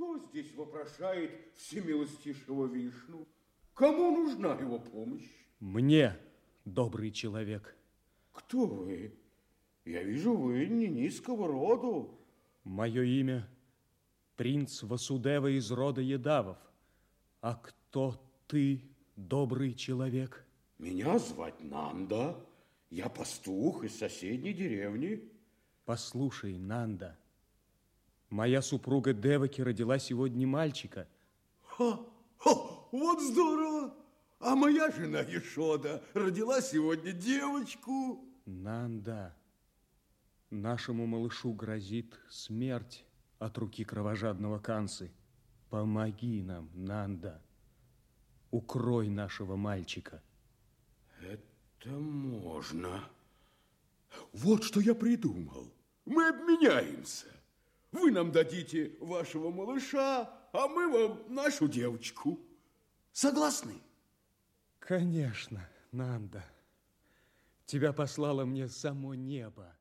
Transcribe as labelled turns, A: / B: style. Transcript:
A: Кто здесь вопрошает всемилостившего Вишну? Кому нужна его помощь?
B: Мне, добрый человек.
A: Кто вы? Я вижу, вы не низкого роду.
B: Мое имя принц Васудева из рода Едавов. А кто ты, добрый человек?
A: Меня звать Нанда. Я пастух из соседней деревни.
B: Послушай, Нанда, моя супруга Деваки родила сегодня мальчика.
A: Ха, ха, вот здорово! А моя жена Ешода родила сегодня девочку.
B: Нанда, нашему малышу грозит смерть от руки кровожадного Кансы. Помоги нам, Нанда. Укрой нашего мальчика.
A: Это можно. Вот что я придумал. Мы обменяемся. Вы нам дадите вашего малыша, а мы вам нашу девочку. Согласны?
B: Конечно, Нанда. Тебя послало мне само небо.